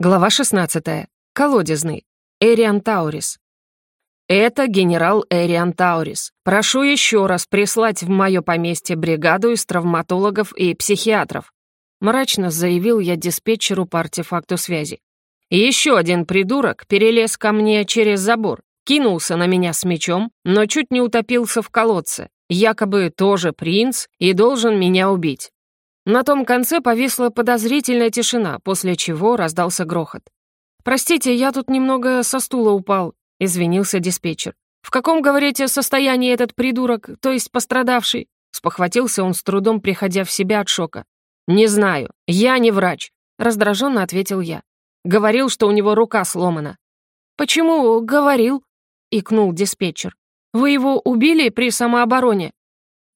Глава 16. Колодезный. Эриан Таурис. «Это генерал Эриан Таурис. Прошу еще раз прислать в мое поместье бригаду из травматологов и психиатров», мрачно заявил я диспетчеру по артефакту связи. «Еще один придурок перелез ко мне через забор, кинулся на меня с мечом, но чуть не утопился в колодце, якобы тоже принц и должен меня убить. На том конце повисла подозрительная тишина, после чего раздался грохот. «Простите, я тут немного со стула упал», — извинился диспетчер. «В каком, говорите, состоянии этот придурок, то есть пострадавший?» Спохватился он с трудом, приходя в себя от шока. «Не знаю, я не врач», — раздраженно ответил я. «Говорил, что у него рука сломана». «Почему говорил?» — икнул диспетчер. «Вы его убили при самообороне?»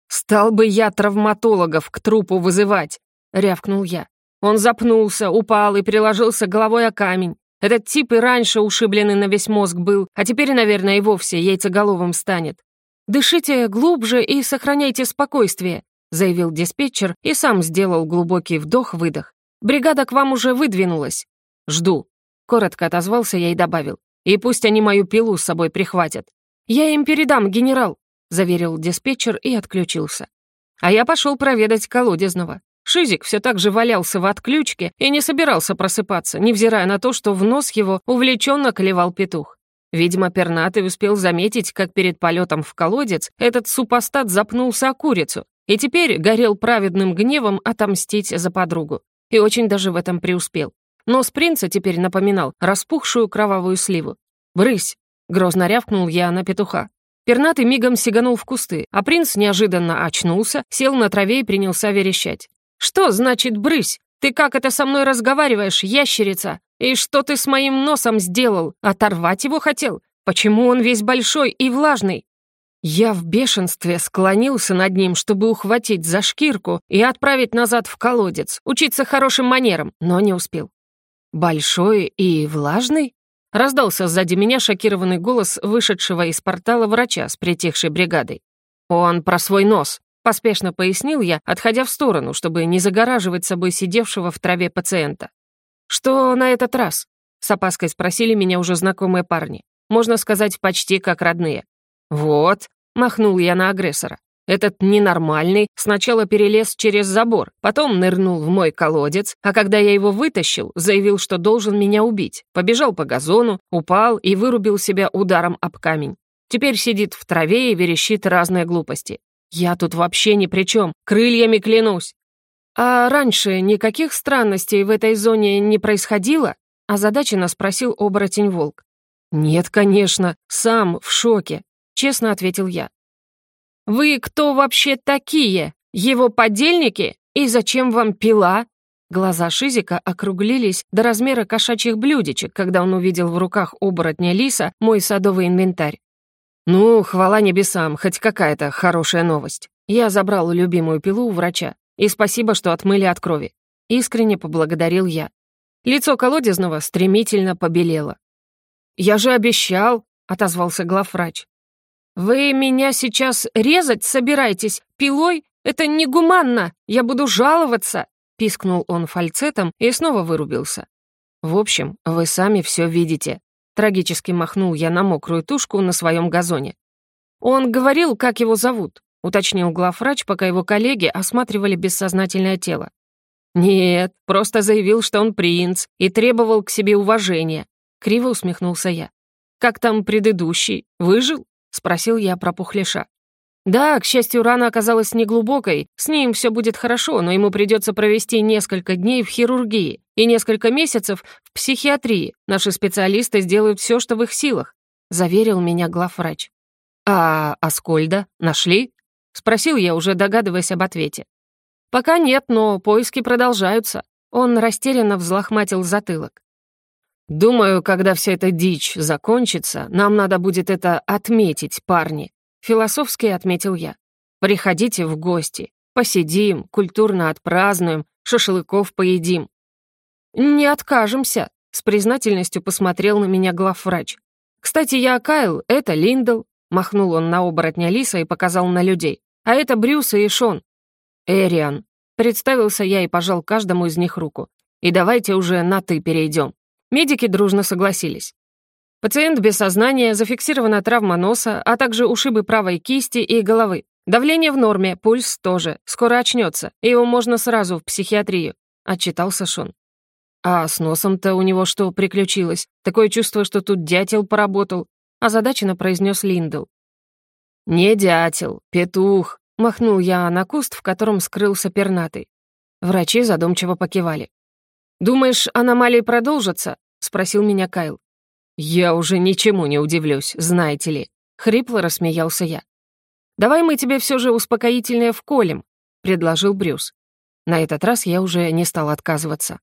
«Стал бы я травматологов к трупу вызывать!» — рявкнул я. Он запнулся, упал и приложился головой о камень. Этот тип и раньше ушибленный на весь мозг был, а теперь, наверное, и вовсе яйцеголовым станет. «Дышите глубже и сохраняйте спокойствие», — заявил диспетчер и сам сделал глубокий вдох-выдох. «Бригада к вам уже выдвинулась». «Жду», — коротко отозвался я и добавил. «И пусть они мою пилу с собой прихватят». «Я им передам, генерал», — заверил диспетчер и отключился. А я пошел проведать колодезного. Шизик все так же валялся в отключке и не собирался просыпаться, невзирая на то, что в нос его увлеченно клевал петух. Видимо, пернатый успел заметить, как перед полетом в колодец этот супостат запнулся о курицу и теперь горел праведным гневом отомстить за подругу. И очень даже в этом преуспел. Нос принца теперь напоминал распухшую кровавую сливу. «Брысь!» — грозно рявкнул я на петуха. Пернатый мигом сиганул в кусты, а принц неожиданно очнулся, сел на траве и принялся верещать. «Что значит брысь? Ты как это со мной разговариваешь, ящерица? И что ты с моим носом сделал? Оторвать его хотел? Почему он весь большой и влажный?» Я в бешенстве склонился над ним, чтобы ухватить за шкирку и отправить назад в колодец, учиться хорошим манерам, но не успел. «Большой и влажный?» Раздался сзади меня шокированный голос вышедшего из портала врача с притихшей бригадой. «Он про свой нос», — поспешно пояснил я, отходя в сторону, чтобы не загораживать собой сидевшего в траве пациента. «Что на этот раз?» — с опаской спросили меня уже знакомые парни. Можно сказать, почти как родные. «Вот», — махнул я на агрессора. Этот ненормальный сначала перелез через забор, потом нырнул в мой колодец, а когда я его вытащил, заявил, что должен меня убить. Побежал по газону, упал и вырубил себя ударом об камень. Теперь сидит в траве и верещит разные глупости. Я тут вообще ни при чем, крыльями клянусь. А раньше никаких странностей в этой зоне не происходило? Озадаченно спросил оборотень-волк. «Нет, конечно, сам в шоке», — честно ответил я. «Вы кто вообще такие? Его подельники? И зачем вам пила?» Глаза Шизика округлились до размера кошачьих блюдечек, когда он увидел в руках оборотня лиса мой садовый инвентарь. «Ну, хвала небесам, хоть какая-то хорошая новость. Я забрал любимую пилу у врача, и спасибо, что отмыли от крови. Искренне поблагодарил я. Лицо колодезного стремительно побелело. «Я же обещал», — отозвался главврач. «Вы меня сейчас резать собираетесь пилой? Это негуманно! Я буду жаловаться!» Пискнул он фальцетом и снова вырубился. «В общем, вы сами все видите», — трагически махнул я на мокрую тушку на своем газоне. «Он говорил, как его зовут», — уточнил главврач, пока его коллеги осматривали бессознательное тело. «Нет, просто заявил, что он принц и требовал к себе уважения», — криво усмехнулся я. «Как там предыдущий? Выжил?» — спросил я про пухлиша. «Да, к счастью, рана оказалась неглубокой, с ним все будет хорошо, но ему придется провести несколько дней в хирургии и несколько месяцев в психиатрии. Наши специалисты сделают все, что в их силах», — заверил меня главврач. «А Аскольда нашли?» — спросил я, уже догадываясь об ответе. «Пока нет, но поиски продолжаются». Он растерянно взлохматил затылок. «Думаю, когда вся эта дичь закончится, нам надо будет это отметить, парни», — философски отметил я. «Приходите в гости, посидим, культурно отпразднуем, шашлыков поедим». «Не откажемся», — с признательностью посмотрел на меня главврач. «Кстати, я Кайл, это Линдл», — махнул он на оборотня Лиса и показал на людей. «А это Брюс и Шон». «Эриан», — представился я и пожал каждому из них руку. «И давайте уже на «ты» перейдем. Медики дружно согласились. Пациент без сознания, зафиксирована травма носа, а также ушибы правой кисти и головы. Давление в норме, пульс тоже. Скоро очнется, его можно сразу в психиатрию», — отчитался Шон. «А с носом-то у него что приключилось? Такое чувство, что тут дятел поработал», — озадаченно произнес Линдл. «Не дятел, петух», — махнул я на куст, в котором скрылся пернатый. Врачи задумчиво покивали. «Думаешь, аномалии продолжатся?» — спросил меня Кайл. «Я уже ничему не удивлюсь, знаете ли», — хрипло рассмеялся я. «Давай мы тебе все же успокоительное вколем», — предложил Брюс. На этот раз я уже не стал отказываться.